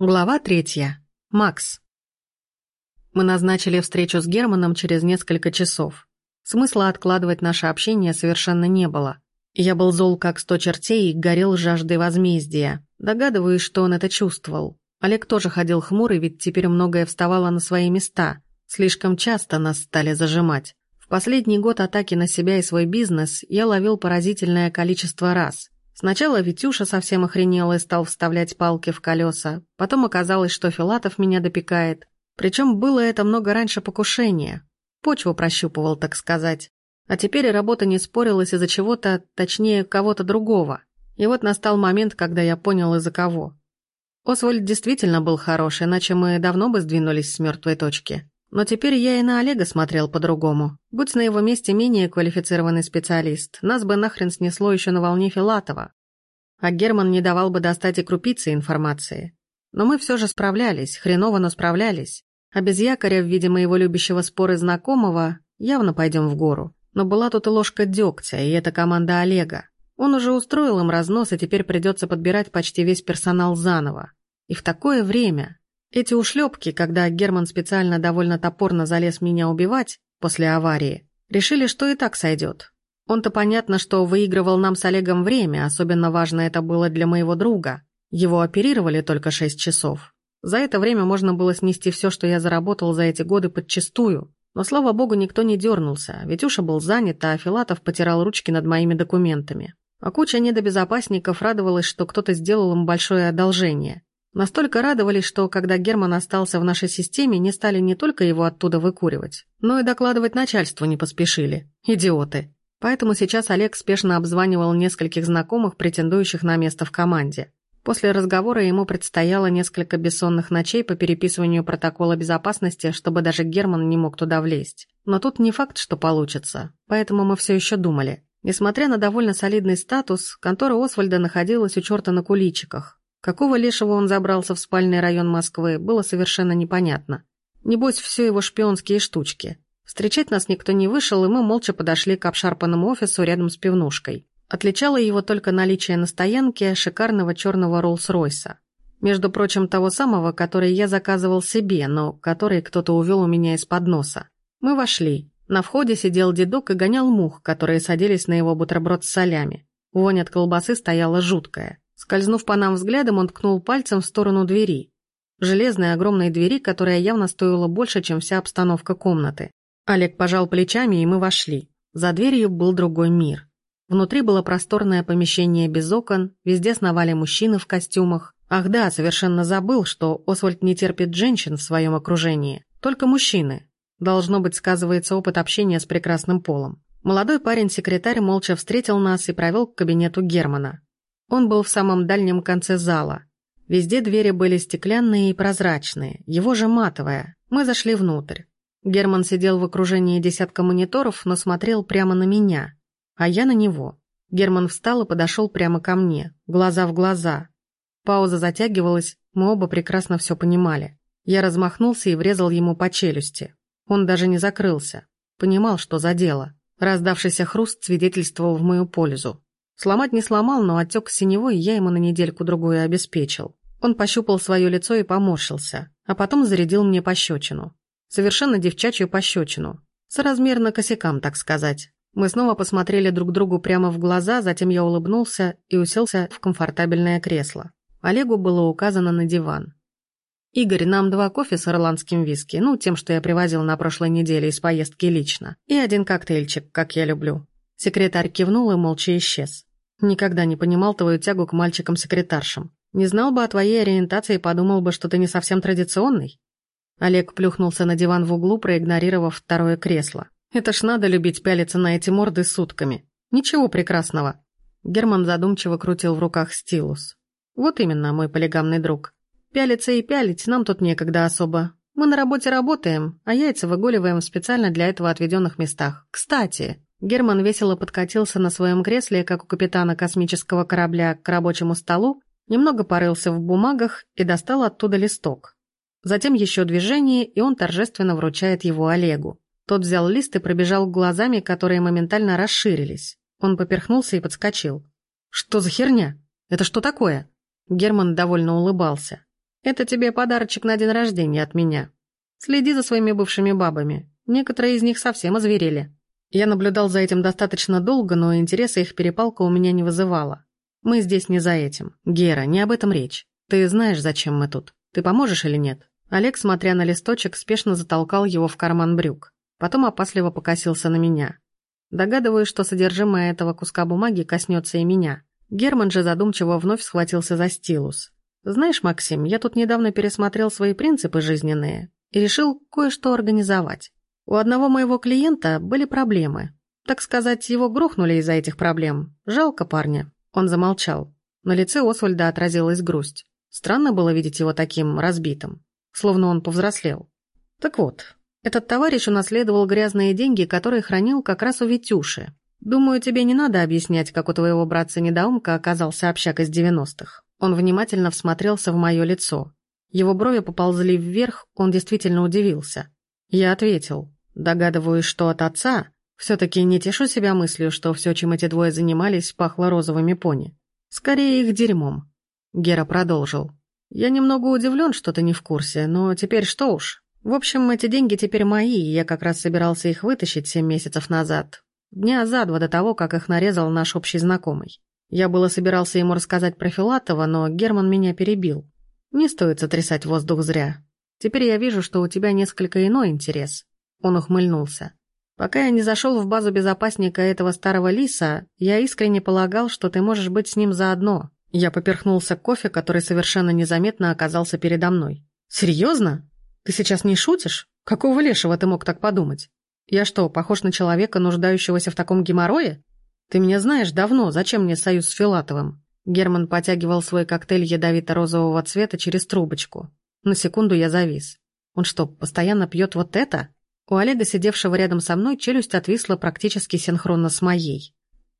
Глава третья. Макс. Мы назначили встречу с Германом через несколько часов. Смысла откладывать наше общение совершенно не было. Я был зол как сто чертей и горел жаждой возмездия. Догадываюсь, что он это чувствовал. Олег тоже ходил хмурый, ведь теперь многое вставало на свои места. Слишком часто нас стали зажимать. В последний год атаки на себя и свой бизнес я ловил поразительное количество раз – Сначала Витюша совсем охренел и стал вставлять палки в колеса. Потом оказалось, что Филатов меня допекает. Причем было это много раньше покушения. Почву прощупывал, так сказать. А теперь работа не спорилась из-за чего-то, точнее, кого-то другого. И вот настал момент, когда я понял, из-за кого. Освальд действительно был хорош, иначе мы давно бы сдвинулись с мертвой точки. Но теперь я и на Олега смотрел по-другому. Будь на его месте менее квалифицированный специалист, нас бы нахрен снесло еще на волне Филатова. А Герман не давал бы достать и крупицы информации. Но мы все же справлялись, хреново, но справлялись. А без якоря в виде моего любящего споры знакомого явно пойдем в гору. Но была тут и ложка дегтя, и это команда Олега. Он уже устроил им разнос, и теперь придется подбирать почти весь персонал заново. И в такое время, эти ушлепки, когда Герман специально довольно топорно залез меня убивать после аварии, решили, что и так сойдет. Он-то понятно, что выигрывал нам с Олегом время, особенно важно это было для моего друга. Его оперировали только шесть часов. За это время можно было снести все, что я заработал за эти годы подчистую. Но, слава богу, никто не дернулся, Уша был занят, а Филатов потирал ручки над моими документами. А куча недобезопасников радовалась, что кто-то сделал им большое одолжение. Настолько радовались, что когда Герман остался в нашей системе, не стали не только его оттуда выкуривать, но и докладывать начальству не поспешили. Идиоты. Поэтому сейчас Олег спешно обзванивал нескольких знакомых, претендующих на место в команде. После разговора ему предстояло несколько бессонных ночей по переписыванию протокола безопасности, чтобы даже Герман не мог туда влезть. Но тут не факт, что получится, поэтому мы все еще думали. Несмотря на довольно солидный статус, контора Освальда находилась у черта на куличиках, Какого лешего он забрался в спальный район Москвы, было совершенно непонятно. Небось, все его шпионские штучки. Встречать нас никто не вышел, и мы молча подошли к обшарпанному офису рядом с пивнушкой. Отличало его только наличие на стоянке шикарного черного Роллс-Ройса. Между прочим, того самого, который я заказывал себе, но который кто-то увел у меня из-под носа. Мы вошли. На входе сидел дедок и гонял мух, которые садились на его бутерброд с солями. Вонь от колбасы стояла жуткая. Скользнув по нам взглядом, он ткнул пальцем в сторону двери. Железной огромной двери, которая явно стоила больше, чем вся обстановка комнаты. Олег пожал плечами, и мы вошли. За дверью был другой мир. Внутри было просторное помещение без окон, везде сновали мужчины в костюмах. Ах да, совершенно забыл, что Освальд не терпит женщин в своем окружении. Только мужчины. Должно быть, сказывается опыт общения с прекрасным полом. Молодой парень-секретарь молча встретил нас и провел к кабинету Германа. Он был в самом дальнем конце зала. Везде двери были стеклянные и прозрачные, его же матовая. Мы зашли внутрь. Герман сидел в окружении десятка мониторов, но смотрел прямо на меня, а я на него. Герман встал и подошел прямо ко мне, глаза в глаза. Пауза затягивалась, мы оба прекрасно все понимали. Я размахнулся и врезал ему по челюсти. Он даже не закрылся. Понимал, что задело. Раздавшийся хруст свидетельствовал в мою пользу. Сломать не сломал, но отек синевой я ему на недельку-другую обеспечил. Он пощупал свое лицо и поморщился, а потом зарядил мне пощечину. Совершенно девчачью пощечину. Соразмерно косякам, так сказать. Мы снова посмотрели друг другу прямо в глаза, затем я улыбнулся и уселся в комфортабельное кресло. Олегу было указано на диван. «Игорь, нам два кофе с ирландским виски, ну, тем, что я привозил на прошлой неделе из поездки лично, и один коктейльчик, как я люблю». Секретарь кивнул и молча исчез. Никогда не понимал твою тягу к мальчикам-секретаршам. Не знал бы о твоей ориентации и подумал бы, что ты не совсем традиционный. Олег плюхнулся на диван в углу, проигнорировав второе кресло. Это ж надо любить пялиться на эти морды сутками. Ничего прекрасного. Герман задумчиво крутил в руках стилус. Вот именно, мой полигамный друг. Пялиться и пялить нам тут некогда особо. Мы на работе работаем, а яйца выгуливаем специально для этого отведенных местах. Кстати, Герман весело подкатился на своем кресле, как у капитана космического корабля, к рабочему столу, немного порылся в бумагах и достал оттуда листок. Затем еще движение, и он торжественно вручает его Олегу. Тот взял лист и пробежал глазами, которые моментально расширились. Он поперхнулся и подскочил. «Что за херня? Это что такое?» Герман довольно улыбался. Это тебе подарочек на день рождения от меня. Следи за своими бывшими бабами. Некоторые из них совсем озверели. Я наблюдал за этим достаточно долго, но интереса их перепалка у меня не вызывала. Мы здесь не за этим. Гера, не об этом речь. Ты знаешь, зачем мы тут. Ты поможешь или нет? Олег, смотря на листочек, спешно затолкал его в карман брюк. Потом опасливо покосился на меня. Догадываюсь, что содержимое этого куска бумаги коснется и меня. Герман же задумчиво вновь схватился за стилус. «Знаешь, Максим, я тут недавно пересмотрел свои принципы жизненные и решил кое-что организовать. У одного моего клиента были проблемы. Так сказать, его грохнули из-за этих проблем. Жалко парня. Он замолчал. На лице Освальда отразилась грусть. Странно было видеть его таким разбитым. Словно он повзрослел. Так вот, этот товарищ унаследовал грязные деньги, которые хранил как раз у Витюши. Думаю, тебе не надо объяснять, как у твоего братца-недоумка оказался общак из девяностых. Он внимательно всмотрелся в мое лицо. Его брови поползли вверх, он действительно удивился. Я ответил. Догадываюсь, что от отца. Все-таки не тешу себя мыслью, что все, чем эти двое занимались, пахло розовыми пони. Скорее их дерьмом. Гера продолжил. Я немного удивлен, что ты не в курсе, но теперь что уж. В общем, эти деньги теперь мои, и я как раз собирался их вытащить семь месяцев назад. Дня за два до того, как их нарезал наш общий знакомый. Я было собирался ему рассказать про Филатова, но Герман меня перебил. Не стоит сотрясать воздух зря. Теперь я вижу, что у тебя несколько иной интерес. Он ухмыльнулся. «Пока я не зашел в базу безопасника этого старого лиса, я искренне полагал, что ты можешь быть с ним заодно». Я поперхнулся кофе, который совершенно незаметно оказался передо мной. «Серьезно? Ты сейчас не шутишь? Какого лешего ты мог так подумать? Я что, похож на человека, нуждающегося в таком геморрое? Ты меня знаешь давно, зачем мне союз с Филатовым?» Герман потягивал свой коктейль ядовито-розового цвета через трубочку. На секунду я завис. Он что, постоянно пьет вот это? У Олега, сидевшего рядом со мной, челюсть отвисла практически синхронно с моей.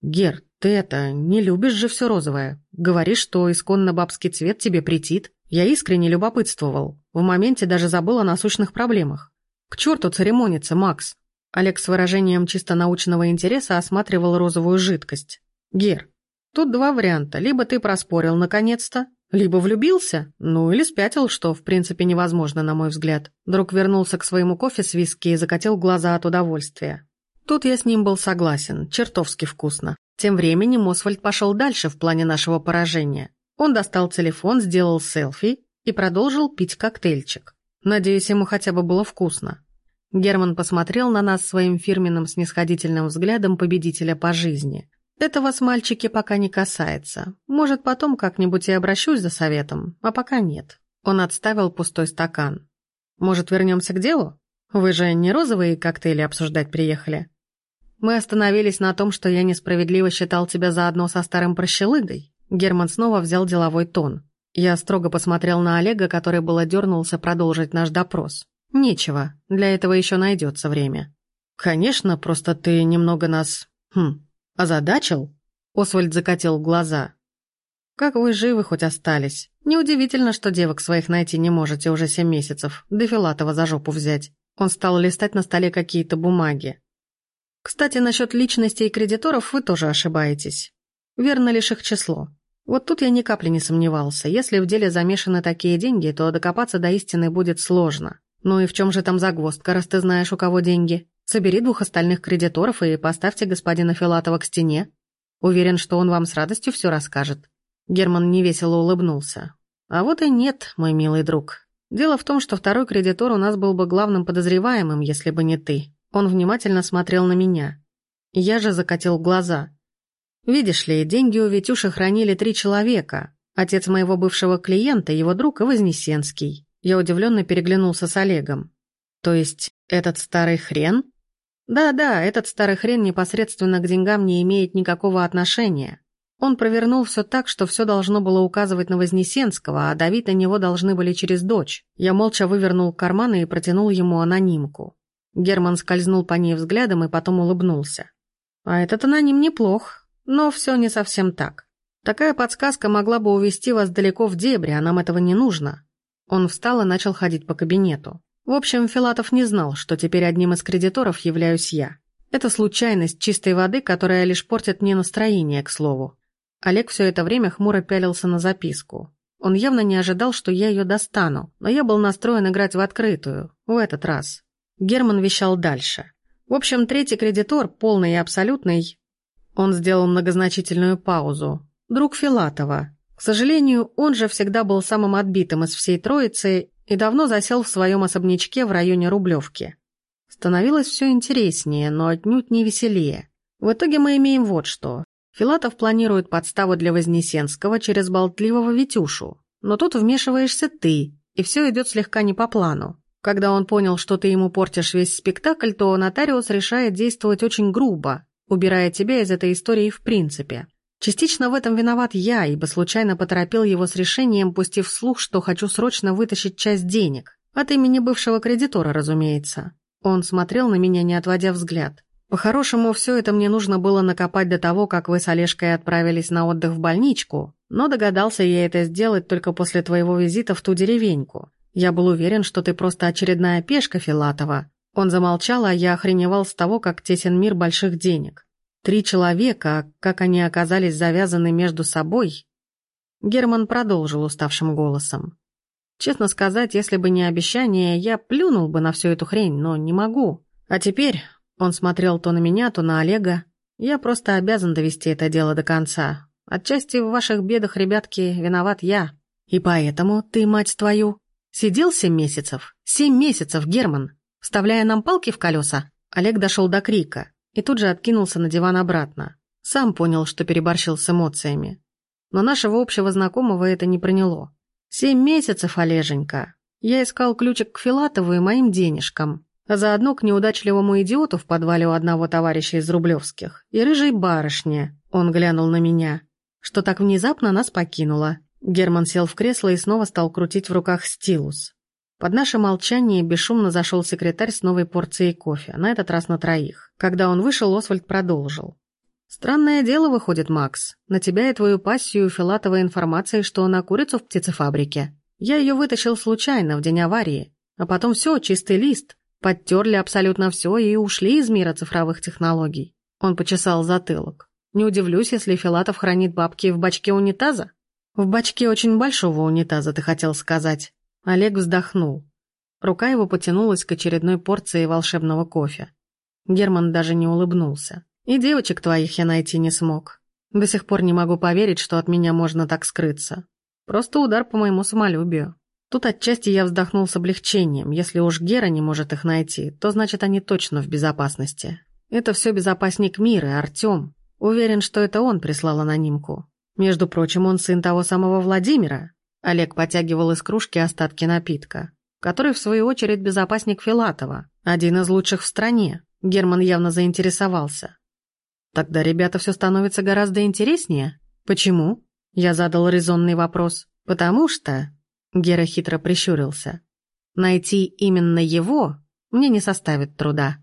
«Гер, ты это, не любишь же все розовое. Говоришь, что исконно бабский цвет тебе претит. Я искренне любопытствовал. В моменте даже забыл о насущных проблемах. К черту церемониться, Макс!» Олег с выражением чисто научного интереса осматривал розовую жидкость. «Гер, тут два варианта. Либо ты проспорил наконец-то, либо влюбился, ну или спятил, что в принципе невозможно, на мой взгляд. Друг вернулся к своему кофе с виски и закатил глаза от удовольствия. Тут я с ним был согласен, чертовски вкусно. Тем временем Освальд пошел дальше в плане нашего поражения. Он достал телефон, сделал селфи и продолжил пить коктейльчик. Надеюсь, ему хотя бы было вкусно. Герман посмотрел на нас своим фирменным снисходительным взглядом победителя по жизни. Это вас, мальчики, пока не касается. Может, потом как-нибудь и обращусь за советом, а пока нет. Он отставил пустой стакан. Может, вернемся к делу? Вы же не розовые коктейли обсуждать приехали? Мы остановились на том, что я несправедливо считал тебя заодно со старым прощелыгой. Герман снова взял деловой тон. Я строго посмотрел на Олега, который было дернулся продолжить наш допрос. Нечего, для этого еще найдется время. Конечно, просто ты немного нас... Хм, «Озадачил?» Освальд закатил глаза. «Как вы живы хоть остались? Неудивительно, что девок своих найти не можете уже семь месяцев, да Филатова за жопу взять». Он стал листать на столе какие-то бумаги. «Кстати, насчет личностей и кредиторов вы тоже ошибаетесь. Верно лишь их число. Вот тут я ни капли не сомневался. Если в деле замешаны такие деньги, то докопаться до истины будет сложно. Ну и в чем же там загвоздка, раз ты знаешь, у кого деньги?» Собери двух остальных кредиторов и поставьте господина Филатова к стене. Уверен, что он вам с радостью все расскажет». Герман невесело улыбнулся. «А вот и нет, мой милый друг. Дело в том, что второй кредитор у нас был бы главным подозреваемым, если бы не ты. Он внимательно смотрел на меня. Я же закатил глаза. Видишь ли, деньги у Витюши хранили три человека. Отец моего бывшего клиента, его друг и Вознесенский. Я удивленно переглянулся с Олегом. То есть этот старый хрен да-да, этот старый хрен непосредственно к деньгам не имеет никакого отношения. Он провернул все так, что все должно было указывать на Вознесенского, а давить на него должны были через дочь. Я молча вывернул карманы и протянул ему анонимку. Герман скользнул по ней взглядом и потом улыбнулся. А этот аноним неплох, но все не совсем так. Такая подсказка могла бы увести вас далеко в дебри, а нам этого не нужно. Он встал и начал ходить по кабинету. В общем, Филатов не знал, что теперь одним из кредиторов являюсь я. Это случайность чистой воды, которая лишь портит мне настроение, к слову. Олег все это время хмуро пялился на записку. Он явно не ожидал, что я ее достану, но я был настроен играть в открытую, в этот раз. Герман вещал дальше. В общем, третий кредитор, полный и абсолютный... Он сделал многозначительную паузу. Друг Филатова. К сожалению, он же всегда был самым отбитым из всей троицы и давно засел в своем особнячке в районе Рублевки. Становилось все интереснее, но отнюдь не веселее. В итоге мы имеем вот что. Филатов планирует подставу для Вознесенского через болтливого Витюшу. Но тут вмешиваешься ты, и все идет слегка не по плану. Когда он понял, что ты ему портишь весь спектакль, то нотариус решает действовать очень грубо, убирая тебя из этой истории в принципе. Частично в этом виноват я, ибо случайно поторопил его с решением, пустив вслух, что хочу срочно вытащить часть денег. От имени бывшего кредитора, разумеется. Он смотрел на меня, не отводя взгляд. По-хорошему, все это мне нужно было накопать до того, как вы с Олежкой отправились на отдых в больничку, но догадался я это сделать только после твоего визита в ту деревеньку. Я был уверен, что ты просто очередная пешка Филатова. Он замолчал, а я охреневал с того, как тесен мир больших денег. Три человека, как они оказались завязаны между собой. Герман продолжил уставшим голосом. Честно сказать, если бы не обещание, я плюнул бы на всю эту хрень, но не могу. А теперь, он смотрел то на меня, то на Олега, я просто обязан довести это дело до конца. Отчасти в ваших бедах, ребятки, виноват я. И поэтому ты, мать твою, Сидел семь месяцев? Семь месяцев, Герман! Вставляя нам палки в колеса? Олег дошел до крика и тут же откинулся на диван обратно. Сам понял, что переборщил с эмоциями. Но нашего общего знакомого это не проняло. Семь месяцев, Олеженька. Я искал ключик к Филатову и моим денежкам, а заодно к неудачливому идиоту в подвале у одного товарища из Рублевских и рыжей барышне. Он глянул на меня, что так внезапно нас покинула. Герман сел в кресло и снова стал крутить в руках стилус. Под наше молчание бесшумно зашел секретарь с новой порцией кофе, на этот раз на троих. Когда он вышел, Освальд продолжил. «Странное дело выходит, Макс. На тебя и твою пассию филатовой информации, что на курицу в птицефабрике. Я ее вытащил случайно, в день аварии. А потом все, чистый лист. Подтерли абсолютно все и ушли из мира цифровых технологий». Он почесал затылок. «Не удивлюсь, если Филатов хранит бабки в бачке унитаза?» «В бачке очень большого унитаза, ты хотел сказать». Олег вздохнул. Рука его потянулась к очередной порции волшебного кофе. Герман даже не улыбнулся. «И девочек твоих я найти не смог. До сих пор не могу поверить, что от меня можно так скрыться. Просто удар по моему самолюбию». Тут отчасти я вздохнул с облегчением. Если уж Гера не может их найти, то значит они точно в безопасности. Это все безопасник мира, Артем. Уверен, что это он прислал анонимку. Между прочим, он сын того самого Владимира. Олег потягивал из кружки остатки напитка, который, в свою очередь, безопасник Филатова, один из лучших в стране. Герман явно заинтересовался. Тогда, ребята, все становится гораздо интереснее. Почему? Я задал резонный вопрос. Потому что... Гера хитро прищурился. Найти именно его мне не составит труда.